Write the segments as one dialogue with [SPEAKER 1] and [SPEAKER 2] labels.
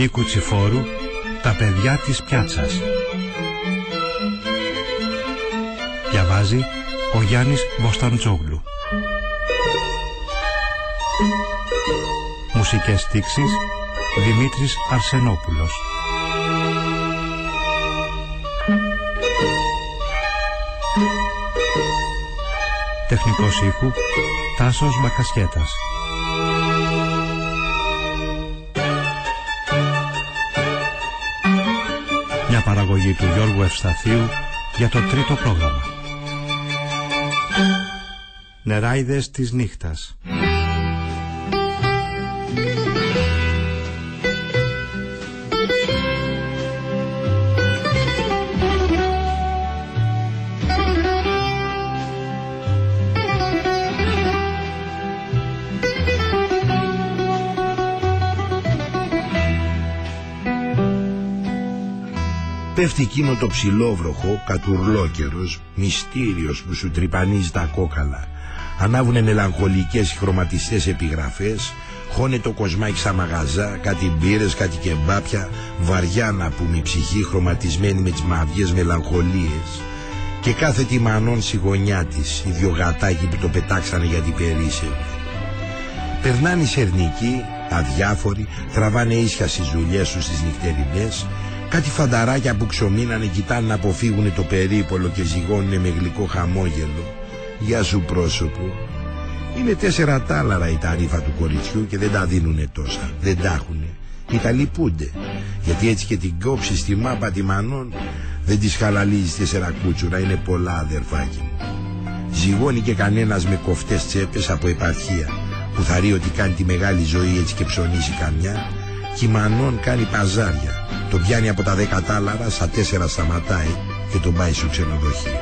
[SPEAKER 1] Νίκου Τσιφόρου «Τα παιδιά της πιάτσας». Διαβάζει ο Γιάννης Βοσταντζόγλου. Μουσικές στίξεις Δημήτρης Αρσενόπουλος. Τεχνικός ήχου Τάσος Μακασχέτας. Παραγωγή του Γιώργου Ευσταθίου για το τρίτο πρόγραμμα. Νεράιδες της νύχτας.
[SPEAKER 2] Πέφτει εκείνο το ψηλόβροχο, κατουρλόκερος, μυστήριος που σου τρυπανίζει τα κόκαλα. Ανάβουνε μελαγχολικές χρωματιστές επιγραφές, χώνε το κοσμάκι στα μαγαζά, κάτι μπύρες, κάτι κεμπάπια, βαριά να πούμε η ψυχή χρωματισμένη με τις μαυγές μελαγχολίες. Και κάθε τη μανών στη γωνιά της, οι δυο γατάκι που το πετάξανε γιατί περίσευε. Περνάνε οι σερνικοί, αδιάφοροι, τραβάνε ίσια στις δουλειές τους στις νυχτερινές, Κάτι φανταράκια που ξομείνανε κοιτάνε να αποφύγουν το περίπολο και ζυγώνουνε με γλυκό χαμόγελο. Γεια σου πρόσωπο. Είναι τέσσερα τάλαρα η ταρίφα του κοριτσιού και δεν τα δίνουνε τόσα. Δεν τα έχουνε. Ή τα λυπούνται. Γιατί έτσι και την κόψεις στη μάπα τη μανών δεν της χαλαλίζεις τέσσερα κούτσουρα. Είναι πολλά αδερφάκι μου. Ζυγώνει και κανένας με κοφτές τσέπες από επαρχία που θα ρει ότι κάνει τη μεγάλη ζωή έτσι και ψωνίσει καμιά και η Μανών κάνει παζάρια τον πιάνει από τα δέκα τάλαρα, στα τέσσερα σταματάει και τον πάει στο ξενοδοχείο.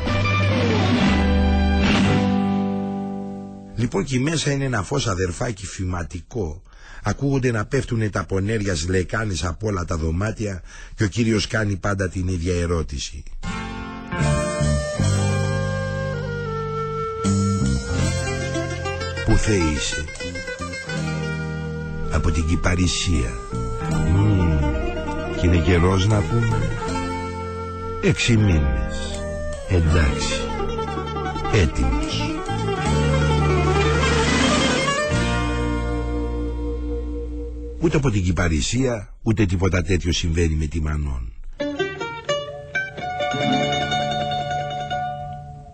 [SPEAKER 2] Λοιπόν και μέσα είναι ένα φως αδερφάκι φηματικό Ακούγονται να πέφτουν τα πονέρια λεκάνης από όλα τα δωμάτια και ο κύριος κάνει πάντα την ίδια ερώτηση. Πού θε είσαι; Από την Κυπαρισία. Και είναι καιρός να πούμε. Έξι μήνες. Εντάξει. Έτοιμος. Ούτε από την Κυπαρισία Ούτε τίποτα τέτοιο συμβαίνει με τη Μανών.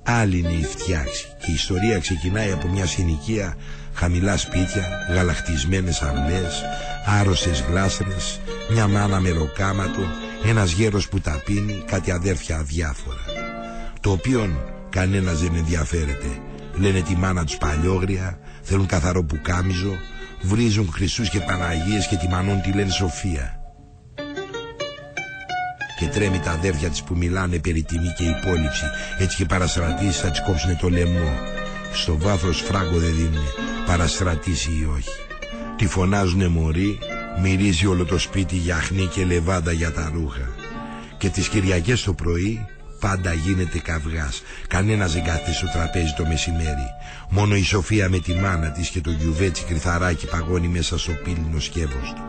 [SPEAKER 2] Άλλη είναι η φτιάξη Και η ιστορία ξεκινάει από μια συνοικία Χαμηλά σπίτια, γαλακτισμένες αυλές Άρρωσες γλάστρες μια μάνα με ροκάματο, ένας γέρος που τα πίνει, κάτι αδέρφια αδιάφορα. Το οποίον κανένας δεν ενδιαφέρεται. Λένε τη μάνα τους παλιόγρια, θέλουν καθαρό πουκάμιζο, βρίζουν Χριστούς και Παναγίες και τη μανών τη λένε Σοφία. Και τρέμει τα αδέρφια της που μιλάνε περί τιμή και υπόλοιψη, έτσι και παραστρατήσεις θα της κόψουνε το λαιμό. Στο βάθος φράγκο δεν δίνουνε, παραστρατήσει ή όχι. Τη φωνάζουνε μωρή Μυρίζει όλο το σπίτι γιαχνί και λεβάντα για τα ρούχα. Και τις Κυριακές το πρωί πάντα γίνεται καυγάς. Κανένας δεν κάθεται στο τραπέζι το μεσημέρι. Μόνο η Σοφία με τη μάνα της και το γιουβέτσι κρυθαράκι παγώνει μέσα στο πύλινο σκεύος του.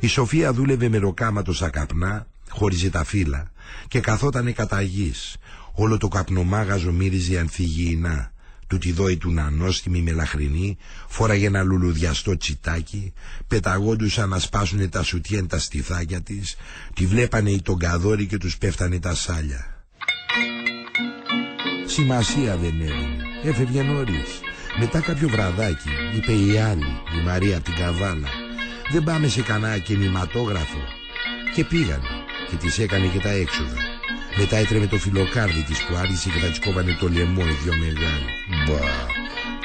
[SPEAKER 2] Η Σοφία δούλευε με ροκάματο στα καπνά, χώριζε τα φύλλα και καθότανε κατά γης. Όλο το καπνομάγαζο μύριζε ανθυγιεινά του τη δόη του νανόστιμη μελαχρινή, φόραγε ένα λουλουδιαστό τσιτάκι, πεταγόντουσαν να σπάσουνε τα σουτιέν τα στιθάκια της, τη βλέπανε οι τογκαδόροι και τους πέφτανε τα σάλια. Σημασία δεν έδινε, έφευγε νωρίς. Μετά κάποιο βραδάκι, είπε η άλλη, η Μαρία από την Καβάλα, δεν πάμε σε κανένα κινηματόγραφο. Και πήγανε και της έκανε και τα έξοδα. Μετά έτρεμε το φιλοκάρδι της που άρχισε και θα της κόβανε το λαιμό οι δυο μεγάλοι. Μπα,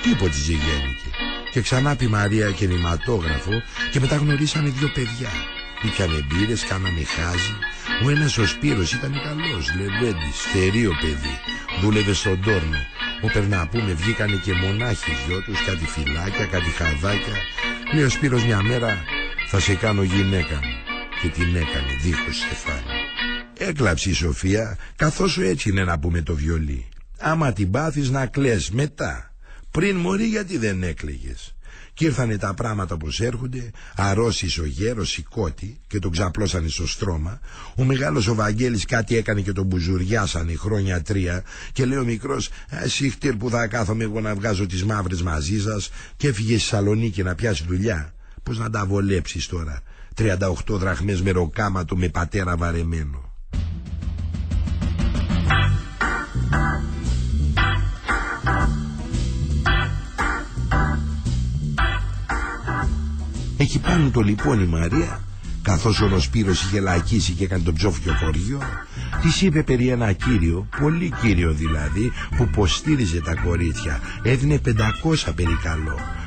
[SPEAKER 2] τίποτε ζυγένικε. Και ξανά πει Μαρία και νηματόγραφο και μετά γνωρίσανε δύο παιδιά. Ήπιανε μπύρες, κάνανε χάζι. Ο ένας ο Σπύρος ήταν καλός, λεβέντης, θερίο παιδί. Δούλευε στον τόρνο. Ο Περναπούμε βγήκανε και μονάχοι δυο τους, κάτι φυλάκια, κάτι χαδάκια. Λέει ο Σπύρος μια μέρα θα σε κάνω γυναίκα μου. Και την έκανε δίχως στεφάνι. Έκλαψε η Σοφία, καθώς σου έτσι είναι να πούμε το βιολί. Άμα την πάθεις να κλαις μετά. Πριν μωρή γιατί δεν έκλαιγες. Κι ήρθανε τα πράγματα όπως έρχονται, αρρώστης ο γέρος σηκώτη και τον ξαπλώσανε στο στρώμα. Ο μεγάλος ο Βαγγέλης κάτι έκανε και τον μπουζουριάσανε χρόνια τρία και λέει ο μικρός «Εσύ χτύρ που θα κάθομαι εγώ να βγάζω τις μαύρες μαζί σας και έφυγε στη Σαλονίκη να πιάσει δουλειά. Πώς να τα βολέψεις τώρα, 38 δραχμές με ροκάματο με πατέρα βαρεμένο». Εκεί πάνω το λοιπόν η Μαρία καθώς ο Σπύρος είχε λακίσει και έκανε τον ψόφιο χωριό της είπε περί ένα κύριο, πολύ κύριο δηλαδή που ποστήριζε τα κορίτσια. Έδινε 500 περί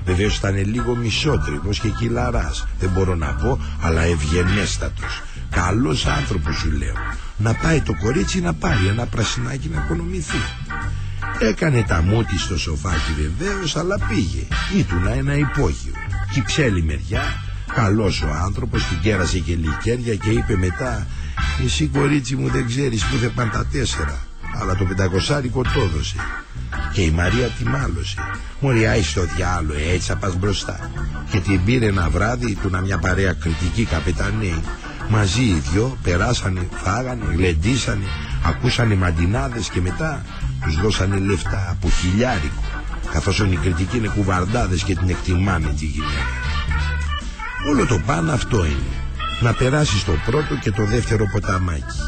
[SPEAKER 2] βεβαίως ήταν λίγο μισότριβος και κυλαράς. Δεν μπορώ να πω αλλά ευγενέστατος. Καλός άνθρωπος σου λέω. Να πάει το κορίτσι να πάρει ένα πρασινάκι να οικονομηθεί έκανε τα μούτι στο σοφάκι βεβαίως αλλά πήγε. Ήτουνα ένα υπόγειο. Κυψέλη μεριά Καλός ο άνθρωπος την κέρασε και λικέρια και είπε μετά Εσύ κορίτσι μου δεν ξέρεις που δεν πάνε τα τέσσερα Αλλά το πεντακοσάρικο το έδωσε. Και η Μαρία τη μάλωσε. Μωριά στο διάλο έτσι θα πας μπροστά Και την πήρε ένα βράδυ του να μια παρέα κριτική καπετανή Μαζί οι δυο περάσανε, φάγανε, γλεντήσανε Ακούσανε μαντινάδες και μετά τους δώσανε λεφτά από χιλιάρικο. Καθώς οι κριτικοί είναι κουβαρντάδες και την εκτιμάνε τη γυναίκα. Όλο το πάνω αυτό είναι. Να περάσεις στο πρώτο και το δεύτερο ποταμάκι.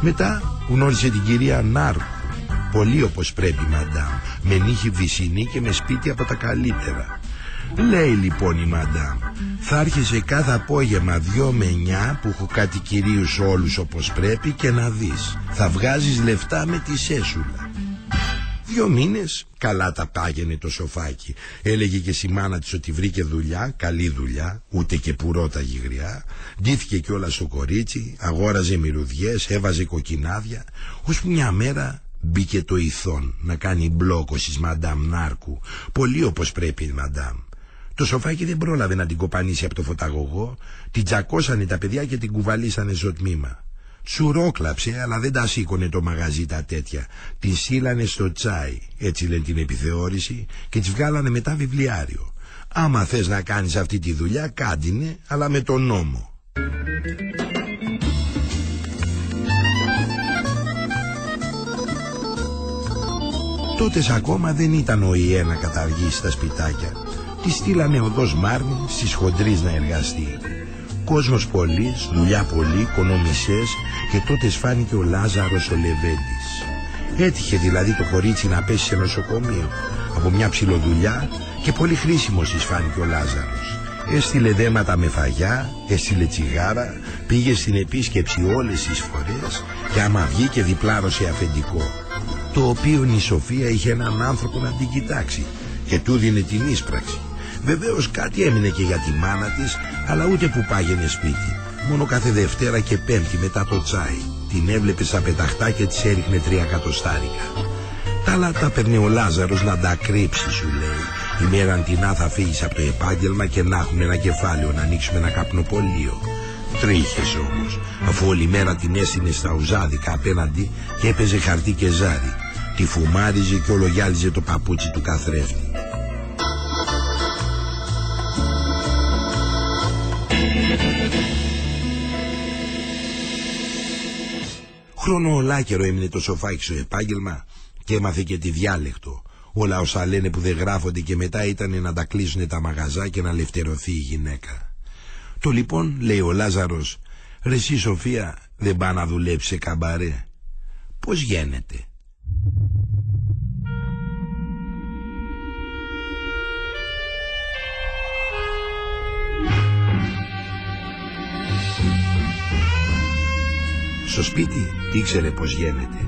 [SPEAKER 2] Μετά γνώρισε την κυρία Νάρκου. Πολύ όπως πρέπει μαντάμ. Με νύχη βυσινή και με σπίτι από τα καλύτερα. Λέει λοιπόν η μαντάμ Θα έρχεσαι κάθε απόγευμα δυο με εννιά Που έχω κάτι κυρίους όλους όπως πρέπει Και να δεις Θα βγάζεις λεφτά με τη σέσουλα Δυο μήνες καλά τα πάγαινε το σοφάκι. Έλεγε και στη μάνα της ότι βρήκε δουλειά, καλή δουλειά, ούτε και πουρώτα γυγριά. Ντύθηκε κιόλας στο κορίτσι, αγόραζε μυρουδιές, έβαζε κοκκινάδια. Ως μια μέρα μπήκε το ηθόν να κάνει μπλόκο στις μαντάμ Νάρκου. Πολύ όπως πρέπει μαντάμ. Το σοφάκι δεν πρόλαβε να την κοπανίσει από το φωταγωγό. Την τσακώσανε τα παιδιά και την κουβαλήσανε στο τμήμα. Σουρόκλαψε αλλά δεν τα σήκωνε το μαγαζί τα τέτοια. Την στείλανε στο τσάι Έτσι λένε την επιθεώρηση Και τις βγάλανε μετά βιβλιάριο. Άμα θες να κάνεις αυτή τη δουλειά κάντινε Αλλά με τον νόμο. Τότες ακόμα δεν ήταν ο ΙΕ να καταργήσει τα σπιτάκια. Τη στείλανε οδός Μάρνη στις χοντρείς να εργαστεί Κόσμος πολλής, δουλειά πολύ, οικονομισές και τότε σφάνηκε ο Λάζαρος ο Λεβέντης. Έτυχε δηλαδή το κορίτσι να πέσει σε νοσοκομείο από μια ψηλοδουλειά και πολύ χρήσιμος της φάνηκε ο Λάζαρος. Έστειλε δέματα με φαγιά, έστειλε τσιγάρα, πήγε στην επίσκεψη όλες τις φορές και άμα βγήκε διπλάρωσε αφεντικό. Το οποίο η Σοφία είχε έναν άνθρωπο να την κοιτάξει και του δίνε την ίσπραξη. Βεβαίως κάτι έμεινε και για τη μάνα της, αλλά ούτε που πάγαινε σπίτι. Μόνο κάθε Δευτέρα και Πέμπτη μετά το τσάι. Την έβλεπε στα πεταχτά και της έριχνε τρία κατοστάρικα. Τα άλλα τα παίρνει ο Λάζαρος να τα κρύψει σου λέει. Η μέρα αντινά θα φύγεις από το επάγγελμα και να έχουμε ένα κεφάλαιο να ανοίξουμε ένα καπνοπολείο. Τρίχες όμως, αφού όλη μέρα την έσυνε στα ουζάδικα απέναντι και έπαιζε χαρτί και ζάρι. Τη φουμάριζε και ολογιάλιζε το παπούτσι του καθρέφτη. Χρόνο ολάκερο έμεινε το σοφάκι στο επάγγελμα και έμαθε και τη διάλεκτο. Όλα όσα λένε που δεν γράφονται και μετά ήταν να τα κλείσουν τα μαγαζά και να λευτερωθεί η γυναίκα. Το λοιπόν, λέει ο Λάζαρος, ρε εσύ Σοφία δεν πάει να δουλέψει σε καμπαρέ. Πώς γίνεται; Στο σπίτι ήξερε πως γίνεται.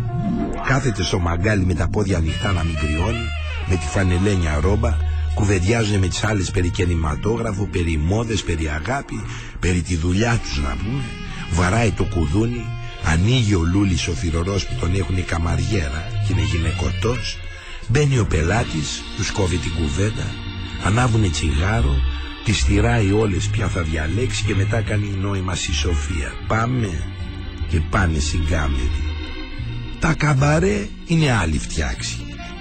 [SPEAKER 2] Κάθεται στο μαγκάλι με τα πόδια ανοιχτά να μην κρυώνει, με τη φανελένια ρόμπα, κουβεντιάζουν με τις άλλες περί κινηματόγραφο, περί μόδες, περί αγάπη, περί τη δουλειά τους να πούμε. Βαράει το κουδούνι, ανοίγει ο Λούλης ο θυρωρός που τον έχουν η καμαριέρα και είναι γυναικωτός. Μπαίνει ο πελάτης, τους κόβει την κουβέντα, ανάβουνε τσιγάρο, τη στηράει όλες ποια θα διαλέξει και μετά κάνει νόημα στη Σοφία. Πάμε και πάνε στην κάμερη. Τα καμπαρέ είναι άλλη φτιάξη.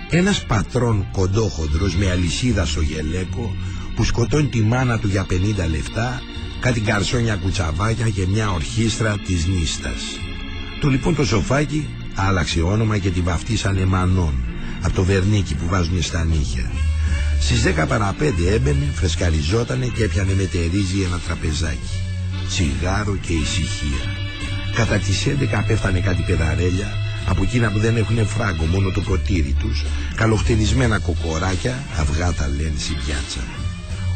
[SPEAKER 2] Ένας πατρόν κοντόχοντρος με αλυσίδα στο γελέκο που σκοτώνει τη μάνα του για 50 λεφτά, κάτι καρσόνια κουτσαβάκια και μια ορχήστρα της νίστας. Το λοιπόν το σοφάκι άλλαξε όνομα και τη βαφτίσανε Μανών από το βερνίκι που βάζουν στα νύχια. Στις 10 παρα 5 έμπαινε, φρεσκαριζότανε και έπιανε με τερίζι ένα τραπεζάκι. Τσιγάρο και ησυχία. Κατά τις 11 πέφτανε κάτι πεδαρέλια από εκείνα που δεν έχουν φράγκο μόνο το ποτήρι τους. Καλοχτενισμένα κοκοράκια αυγά τα λένε στην πιάτσα.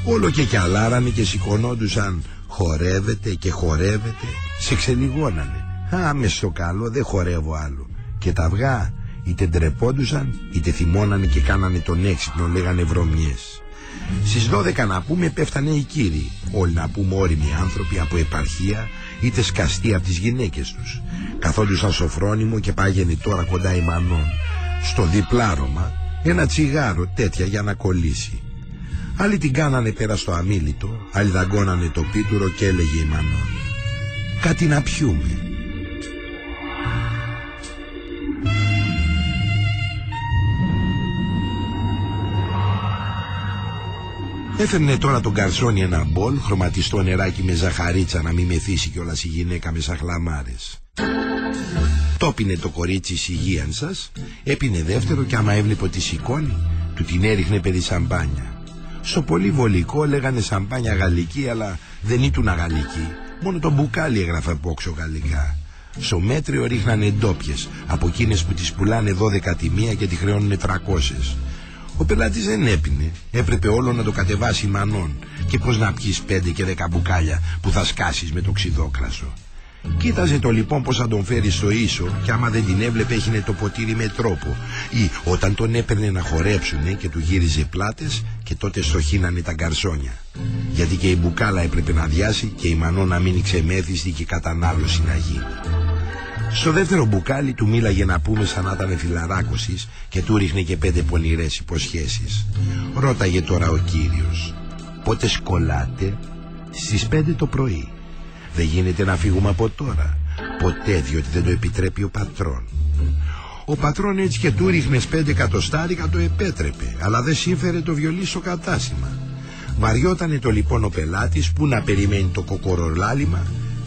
[SPEAKER 2] Όλο και κιαλάρανε και σηκωνόντουσαν χορεύεται και χορεύεται σε ξελιγώνανε άμε στο καλό δεν χορεύω άλλο και τα αυγά είτε ντρεπόντουσαν είτε θυμώνανε και κάνανε τον έξυπνο λέγανε βρωμιές. Στις 12 να πούμε πέφτανε οι κύριοι. Όλοι να πούμε όριμοι άνθρωποι από επαρχία είτε σκαστοί από τις γυναίκες τους. Καθόντουσαν στο φρόνιμο και πάγαινε τώρα κοντά η Μανών. Στο διπλάρωμα ένα τσιγάρο τέτοια για να κολλήσει. Άλλοι την κάνανε πέρα στο αμήλυτο άλλοι δαγκώνανε το πίτουρο και έλεγε η Μανών. Κάτι να πιούμε Έφερνε τώρα τον καρσόνι ένα μπολ, χρωματιστό νεράκι με ζαχαρίτσα να μην μεθύσει κιόλας η γυναίκα με σαχλαμάρες. Το πίνε το κορίτσι υγείαν σας, έπινε δεύτερο και άμα έβλεπε ότι σηκώνει, του την έριχνε περί σαμπάνια. Στο πολύ βολικό λέγανε σαμπάνια γαλλική, αλλά δεν ήταν γαλλική. Μόνο το μπουκάλι έγραφε πόξο γαλλικά. Στο μέτριο ρίχνανε ντόπιες, από εκείνες που τις πουλάνε 12 τη μία και τη χρεώνουν 300. Ο πελάτης δεν έπινε. Έπρεπε όλο να το κατεβάσει μανών. Και πώς να πιεις πέντε και δέκα μπουκάλια που θα σκάσεις με το ξιδόκρασο. Κοίταζε το λοιπόν πως θα τον φέρει στο ίσο και άμα δεν την έβλεπε έχινε το ποτήρι με τρόπο ή όταν τον έπαιρνε να χορέψουνε και του γύριζε πλάτες και τότε στοχύνανε τα γκαρσόνια γιατί και η μπουκάλα έπρεπε να διάσει και η μανό να μείνει ξεμέθιστη και κατανάλωση να γίνει. Στο δεύτερο μπουκάλι του μίλαγε να πούμε σαν να ήταν φιλαράκωσης και του ρίχνε και πέντε πονηρές υποσχέσεις. Ρώταγε τώρα ο κύριος. Πότε σκολάτε; Στις πέντε το πρωί. Δεν γίνεται να φύγουμε από τώρα. Ποτέ διότι δεν το επιτρέπει ο πατρόν. Ο πατρόν έτσι και του ρίχνε πέντε εκατοστάρικα το επέτρεπε, αλλά δεν σύμφερε το βιολί στο κατάστημα. Βαριότανε το λοιπόν ο πελάτης που να περιμένει το κοκορολάλημα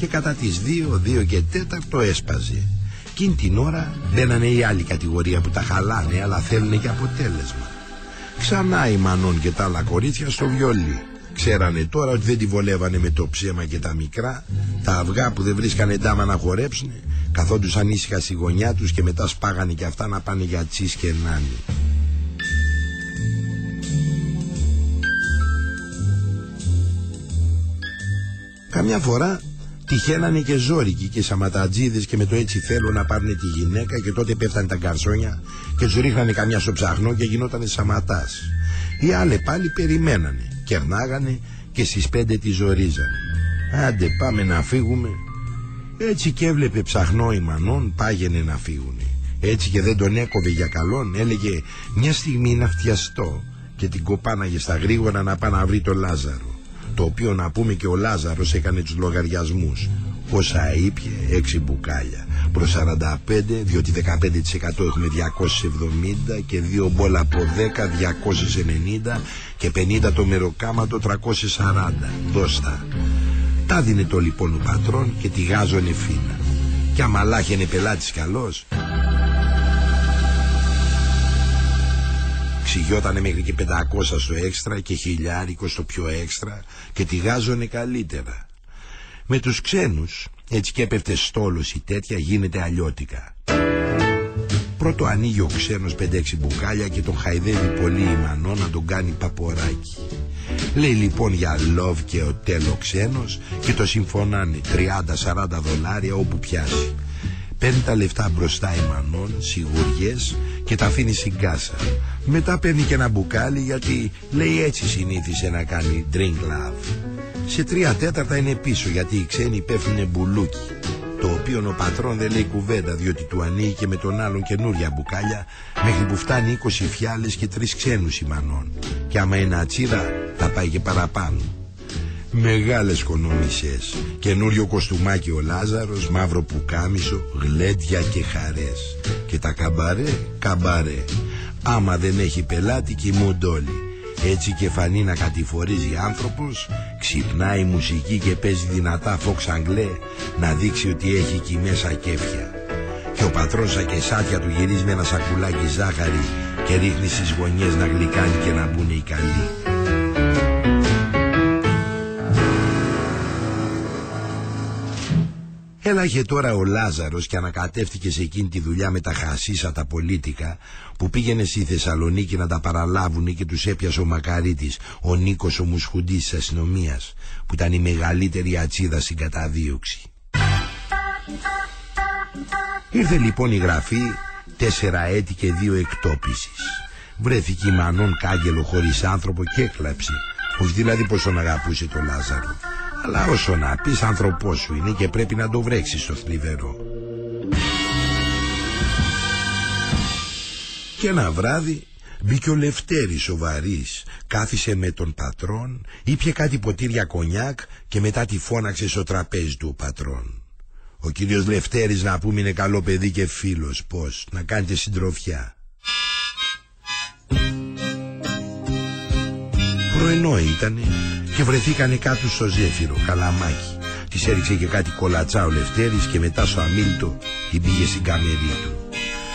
[SPEAKER 2] και κατά τις 2, 2 και 4 έσπαζε. Κιν την ώρα μπαίνανε η άλλη κατηγορία που τα χαλάνε αλλά θέλουν και αποτέλεσμα. Ξανά η Μανών και τα άλλα κορίτσια στο βιολί. Ξέρανε τώρα ότι δεν τη βολεύανε με το ψέμα και τα μικρά, τα αυγά που δεν βρίσκανε ντάμα να χορέψουν, καθόντουσαν ήσυχα στη γωνιά τους και μετά σπάγανε και αυτά να πάνε για τσίς και νάνι. Καμιά φορά Τυχαίνανε και ζόρικοι και σαματατζίδες και με το έτσι θέλω να πάρουν τη γυναίκα και τότε πέφτανε τα γκαρσόνια και τους ρίχνανε καμιά στο ψαχνό και γινότανε σαματάς. Οι άλλοι πάλι περιμένανε, κερνάγανε και στις πέντε τη ζορίζανε. Άντε πάμε να φύγουμε. Έτσι και έβλεπε ψαχνό η Μανών πάγαινε να φύγουνε. Έτσι και δεν τον έκοβε για καλόν έλεγε μια στιγμή να φτιαστώ και την κοπάναγε στα γρήγορα να πάει να βρει το Λάζαρο το οποίο να πούμε και ο Λάζαρος έκανε τους λογαριασμούς. Πόσα ήπια έξι μπουκάλια. Προς 45 διότι 15% έχουμε 270 και δύο μπόλα από 10 290 και 50 το μεροκάματο 340 δώστα. Τα δίνε το λοιπόν ο πατρόν και τη γάζωνε φίνα. Και αμαλάχαινε πελάτης καλός Ξηγιότανε μέχρι και 500 στο έξτρα και χιλιάρικο στο πιο έξτρα και τη γάζωνε καλύτερα. Με τους ξένους, έτσι και έπεφτε στόλος ή τέτοια γίνεται αλλιώτικα. Πρώτο ανοίγει ο ξένος 5-6 μπουκάλια και τον χαϊδεύει πολύ η μανό να τον κάνει παποράκι. Λέει λοιπόν για love και ο τέλος ξένος και το συμφωνάνε 30-40 δολάρια όπου πιάσει. Παίρνει τα λεφτά μπροστά η Μανών, σιγουριές και τα αφήνει στην κάσα. Μετά παίρνει και ένα μπουκάλι γιατί λέει έτσι συνήθισε να κάνει drink love. Σε τρία τέταρτα είναι πίσω γιατί οι ξένοι πέφτουνε μπουλούκι. Το οποίο ο πατρόν δεν λέει κουβέντα διότι του ανοίγει και με τον άλλον καινούρια μπουκάλια μέχρι που φτάνει 20 φιάλες και τρεις ξένους η Μανών. Και άμα είναι ατσίδα θα πάει και παραπάνω. Μεγάλες κονόμισες Καινούριο κοστούμάκι ο Λάζαρος Μαύρο πουκάμισο Γλέντια και χαρές. Και τα καμπαρέ Καμπαρέ. Άμα δεν έχει πελάτη κοιμούνται όλοι Έτσι και φανεί να κατηφορίζει άνθρωπος Ξυπνάει η μουσική και παίζει δυνατά φόξ αγγλέ Να δείξει ότι έχει εκεί μέσα κέφια. Και ο πατρός σαν και σάτια του γυρίζει με ένα σακουλάκι ζάχαρη Και ρίχνει στις γωνιές να γλυκάνει και να μπουν οι καλοί Έλαγε τώρα ο Λάζαρος και ανακατεύτηκε σε εκείνη τη δουλειά με τα χασίσα τα πολίτικα που πήγαινε στη Θεσσαλονίκη να τα παραλάβουν και τους έπιασε ο Μακαρίτης, ο Νίκος ο Μουσχουντής της αστυνομίας που ήταν η μεγαλύτερη ατσίδα στην καταδίωξη. Ήρθε λοιπόν η γραφή τέσσερα έτη και δύο εκτόπισης. Βρέθηκε η Μανών κάγκελο χωρίς άνθρωπο και έκλαψε. Όχι δηλαδή πως τον αγαπούσε το Λάζαρο αλλά όσο να πεις άνθρωπός σου είναι και πρέπει να το βρέξεις στο θλιβερό. Και ένα βράδυ μπήκε ο Λευτέρης ο Βαρύς, κάθισε με τον πατρόν, ήπια κάτι ποτήρια κονιάκ και μετά τη φώναξε στο τραπέζι του ο πατρόν. Ο κύριος Λευτέρης να πούμε είναι καλό παιδί και φίλος, πώς, να κάνετε συντροφιά. Πρωινό ήτανε και βρεθήκανε κάτω στο ζέφυρο, καλαμάκι. Της έριξε και κάτι κολατσά ο Λευτέρης και μετά στο αμήλτο την πήγε στην καμερή του.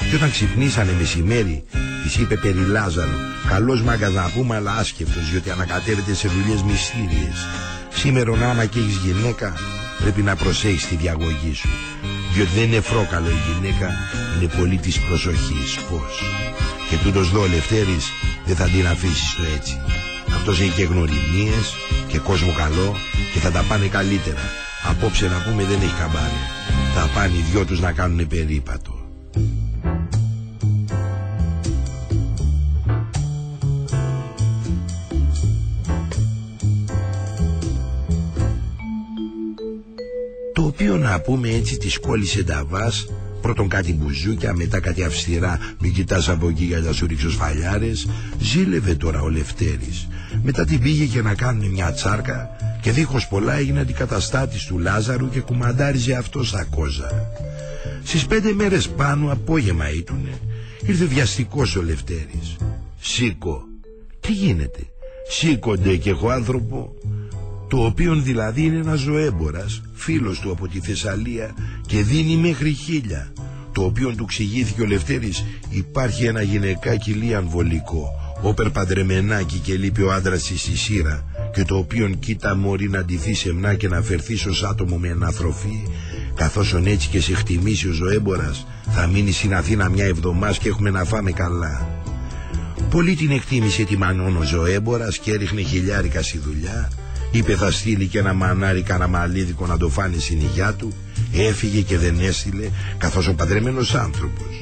[SPEAKER 2] Και όταν ξυπνήσανε μεσημέρι, της είπε περί Λάζαρο, καλός μάγκας να πούμε, αλλά άσκευτος, διότι ανακατεύεται σε δουλειές μυστήριες. Σήμερα άμα και έχεις γυναίκα, πρέπει να προσέχεις τη διαγωγή σου. Διότι δεν είναι φρόκαλο η γυναίκα, είναι πολύ της προσοχής, πώς. Και τούτος δω ο Λευτέρης δεν θα την αφήσεις το έτσι. Αυτός έχει και γνωριμίες και κόσμο καλό και θα τα πάνε καλύτερα. Απόψε να πούμε δεν έχει καμπάρι. Θα πάνε οι δυο τους να κάνουν περίπατο. Το οποίο να πούμε έτσι της κόλλησε τα βάς Πρώτον κάτι μπουζούκια, μετά κάτι αυστηρά, μην κοιτάς από εκεί για να σου ρίξω σφαλιάρες. Ζήλευε τώρα ο Λευτέρης. Μετά την πήγε και να κάνουν μια τσάρκα και δίχως πολλά έγινε αντικαταστάτης του Λάζαρου και κουμαντάριζε αυτός στα κόζα. Στις πέντε μέρες πάνω απόγευμα ήτουνε. Ήρθε βιαστικός ο Λευτέρης. Σήκω. Τι γίνεται. Σήκονται και έχω άνθρωπο το οποίον δηλαδή είναι ένας ζωέμπορας, φίλος του από τη Θεσσαλία και δίνει μέχρι χίλια, το οποίον του ξηγήθηκε ο Λευτέρης υπάρχει ένα γυναικάκι λίαν βολικό, όπερ παντρεμενάκι και λείπει ο άντρας της στη σύρα και το οποίον κοίτα μωρή να ντυθεί σεμνά και να φερθεί ως άτομο με αναθροφή καθώς έτσι και σε χτιμήσει ο ζωέμπορας θα μείνει στην Αθήνα μια εβδομάς και έχουμε να φάμε καλά. Πολύ την εκτίμησε τη Μανών ο ζωέμπορας και έριχνε χιλιάρικα στη δουλειά Είπε θα στείλει και ένα μανάρι καναμαλίδικο να το φάνει στην υγειά του Έφυγε και δεν έστειλε καθώς ο παντρεμένος άνθρωπος.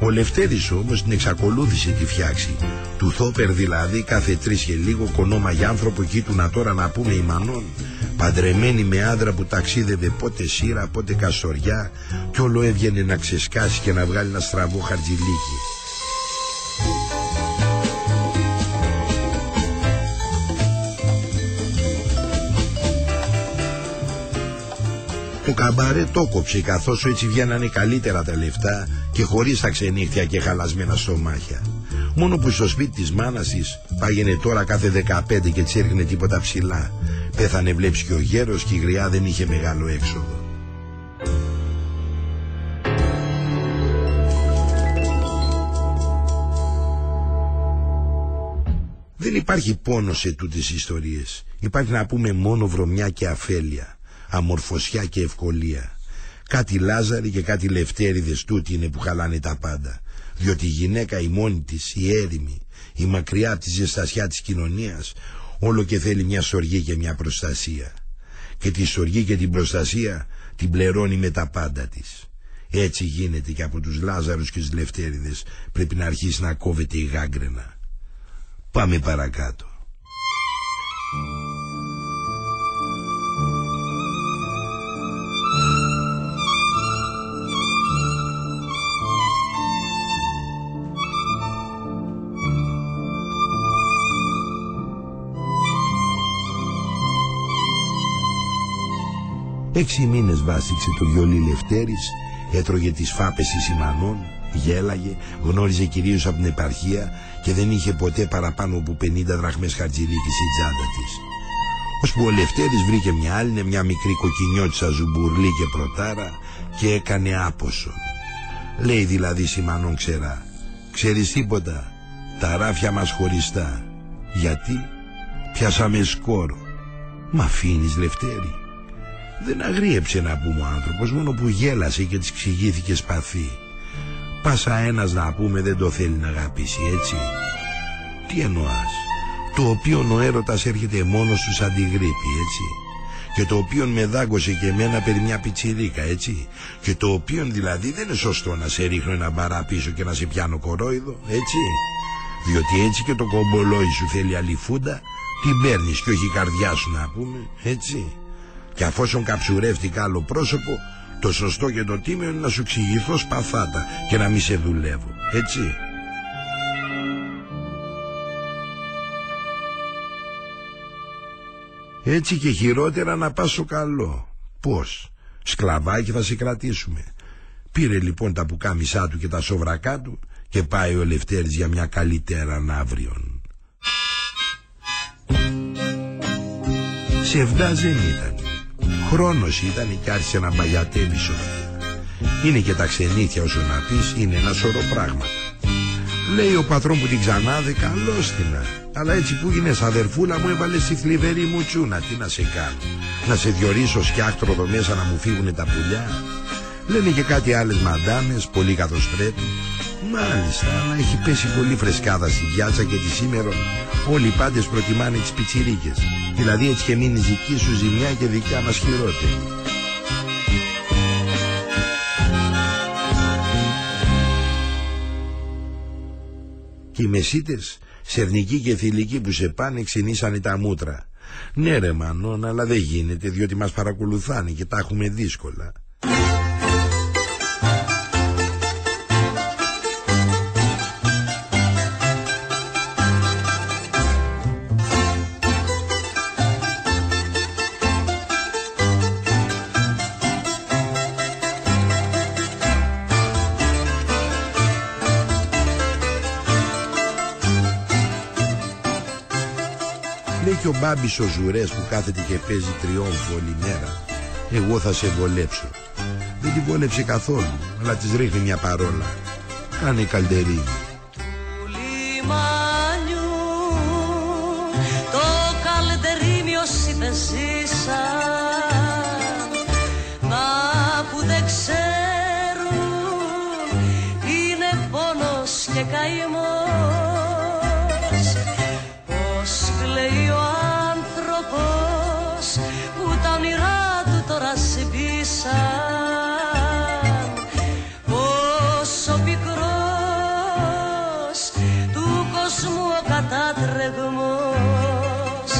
[SPEAKER 2] Ο Λευτέρης όμως την εξακολούθησε τη φτιάξη. Του Θόπερ δηλαδή κάθε τρεις και λίγο κονόμα για άνθρωπο να τώρα να πούμε η Μανών Παντρεμένη με άντρα που ταξίδευε πότε σύρα πότε καστοριά Κι όλο έβγαινε να ξεσκάσει και να βγάλει ένα στραβό χαρτζιλίκι Το καμπαρέ το κόψε καθώς έτσι βγαίνανε καλύτερα τα λεφτά και χωρίς τα ξενύχτια και χαλασμένα στομάχια. Μόνο που στο σπίτι της μάνας της πάγαινε τώρα κάθε 15 και της έριχνε τίποτα ψηλά. Πέθανε βλέπεις και ο γέρος και η γριά δεν είχε μεγάλο έξοδο. Δεν υπάρχει πόνος σε τούτες ιστορίες. Υπάρχει να πούμε μόνο βρωμιά και αφέλεια αμορφωσιά και ευκολία. Κάτι Λάζαρη και κάτι Λευτέριδες τούτοι είναι που χαλάνε τα πάντα. Διότι η γυναίκα η μόνη της, η έρημη, η μακριά από τη ζεστασιά της κοινωνίας, όλο και θέλει μια σοργή και μια προστασία. Και τη σοργή και την προστασία την πληρώνει με τα πάντα της. Έτσι γίνεται και από τους Λάζαρους και τους Λευτέριδες πρέπει να αρχίσει να κόβεται η γάγκρενα. Πάμε παρακάτω. Έξι μήνες βάστηξε το βιολί Λευτέρης, έτρωγε τις φάπες της Ιμανών, Γέλαγε, γνώριζε κυρίως από την επαρχία και δεν είχε ποτέ παραπάνω από 50 δραχμές χαρτζηλίκη η τσάντα της. Ώσπου ο Λευτέρης βρήκε μια άλλη, μια μικρή κοκκινιώτησα ζουμπουρλή και πρωτάρα και έκανε άποσο. Λέει δηλαδή Σιμανών ξερά, ξέρεις τίποτα, τα ράφια μας χωριστά. Γιατί; Πιάσαμε σκόρο. Μ' αφήνεις Λευτέρη. Δεν αγρίεψε να πούμε ο άνθρωπος μόνο που γέλασε και της ξηγήθηκε σπαθή. Πάσα ένας να πούμε δεν το θέλει να αγαπήσει έτσι. Τι εννοάς; Το οποίο ο έρωτας έρχεται μόνος του σαν τη γρήπη έτσι. Και το οποίο με δάγκωσε και εμένα περί μια πιτσιρίκα έτσι. Και το οποίο δηλαδή δεν είναι σωστό να σε ρίχνω ένα μπαρά πίσω και να σε πιάνω κορόιδο έτσι. Διότι έτσι και το κομπολόι σου θέλει αλифούντα την παίρνεις και όχι η καρδιά σου να πούμε έτσι. Και αφόσον καψουρεύτηκα άλλο πρόσωπο το σωστό και το τίμιο είναι να σου εξηγηθώ σπαθάτα και να μη σε δουλεύω. Έτσι. Έτσι και χειρότερα να πας στο καλό. Πώς; Σκλαβάκι θα σε κρατήσουμε. Πήρε λοιπόν τα πουκάμισά του και τα σοβρακά του και πάει ο Λευτέρης για μια καλύτερα αύριον. Σεβδάς δεν ήταν. Χρόνος ήταν και άρχισε να μπαγιατεύει Είναι και τα ξενήθια όσο να πεις είναι ένα σωρό πράγματα. Λέει ο πατρόν που την ξανάδε καλόστινα. Αλλά έτσι που γίνες αδερφούλα μου έβαλες στη θλιβερή μου τσούνα. Τι να σε κάνω. Να σε διορίσω σκιάκτρο εδώ μέσα να μου φύγουνε τα πουλιά. Λένε και κάτι άλλες μαντάμες, πολύ καθώς πρέπει. Μάλιστα, αλλά έχει πέσει πολύ φρεσκάδα στη πιάτσα και τη σήμερα όλοι οι πάντες προτιμάνε τις πιτσιρίκες. Δηλαδή έτσι και μείνει δική σου ζημιά και δικιά μας χειρότερη. Και οι μεσίτες, σερνικοί και θηλυκοί που σε πάνε ξυνήσανε τα μούτρα. Ναι ρε Μανών, αλλά δεν γίνεται διότι μας παρακολουθάνε και τα έχουμε δύσκολα. Και ο Μπάμπης ο Ζουρές που κάθεται και παίζει τριόμφο όλη μέρα. Εγώ θα σε βολέψω. Δεν την βόλεψε καθόλου, αλλά της ρίχνει μια παρόλα. Κάνε καλτερίνη.
[SPEAKER 3] το καλτερίμι όσοι του κόσμου ο κατάτρεγμός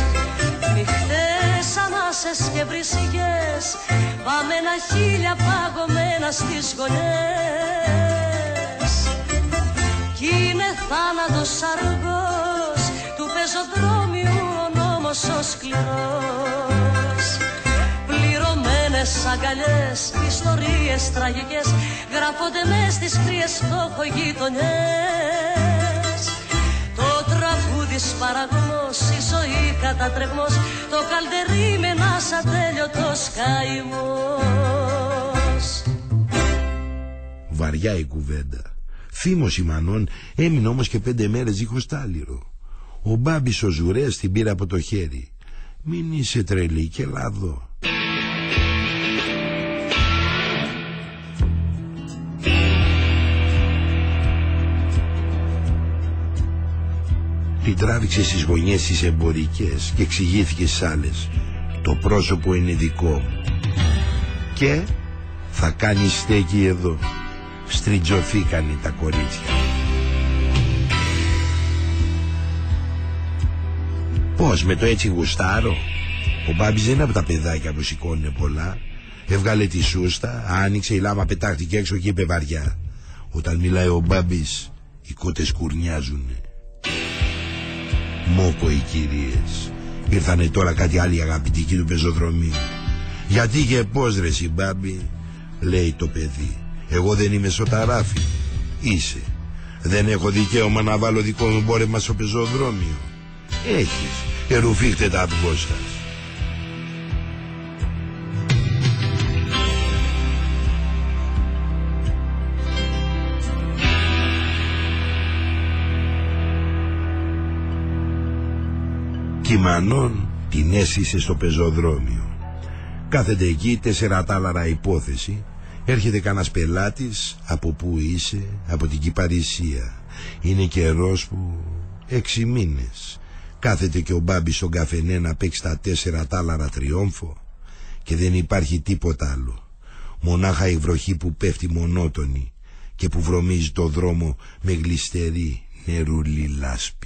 [SPEAKER 3] Νυχτές ανάσες και βρισιές Βαμμένα χίλια παγωμένα στις γωνιές Κι είναι θάνατος αργός του πεζοδρόμιου ο νόμος ο σκληρός. Πληρωμένες αγκαλιές, ιστορίες τραγικές Γράφονται μες στις κρύες φτωχογειτονιές Το τραγούδι σπαραγμός, η ζωή κατατρεγμός Το καλτερί με ένας ατέλειωτος καημός.
[SPEAKER 2] Βαριά η κουβέντα. Θύμος η Μανών έμεινε όμως και πέντε μέρες δίχως τάλιρο Ο Μπάμπης ο Ζουρέας την πήρε από το χέρι. Μην είσαι τρελή και λάδω Την τράβηξε στις γωνιές τις εμπορικές και εξηγήθηκε στις άλλες. Το πρόσωπο είναι δικό μου. Και θα κάνει στέκει εδώ. Στριτζωθήκανε τα κορίτσια. Πώς με το έτσι γουστάρω; Ο Μπάμπης δεν είναι από τα παιδάκια που σηκώνουν πολλά. Έβγαλε τη σούστα, άνοιξε η λάμα πετάχτηκε έξω και είπε βαριά. Όταν μιλάει ο Μπάμπης, οι κότες κουρνιάζουνε. Μόκο οι κυρίες Ήρθανε τώρα κάτι άλλοι αγαπητικοί του πεζοδρομίου Γιατί και πώς ρε συμπάμπη Λέει το παιδί Εγώ δεν είμαι σωταράφι Είσαι. Δεν έχω δικαίωμα να βάλω δικό μου μπόρεμα στο πεζοδρόμιο. Έχεις. Ερουφίχτε τα αυγό σας. Κιμανών την έσυσε στο πεζοδρόμιο. Κάθεται εκεί τέσσερα τάλαρα υπόθεση. Έρχεται κανένας πελάτης από που είσαι, από την Κυπαρισία. Είναι καιρός που έξι μήνες. Κάθεται και ο Μπάμπης στον καφενέ να παίξει τα τέσσερα τάλαρα τριόμφο και δεν υπάρχει τίποτα άλλο. Μονάχα η βροχή που πέφτει μονότονη και που βρωμίζει το δρόμο με γλιστερή νερούλη λάσπη.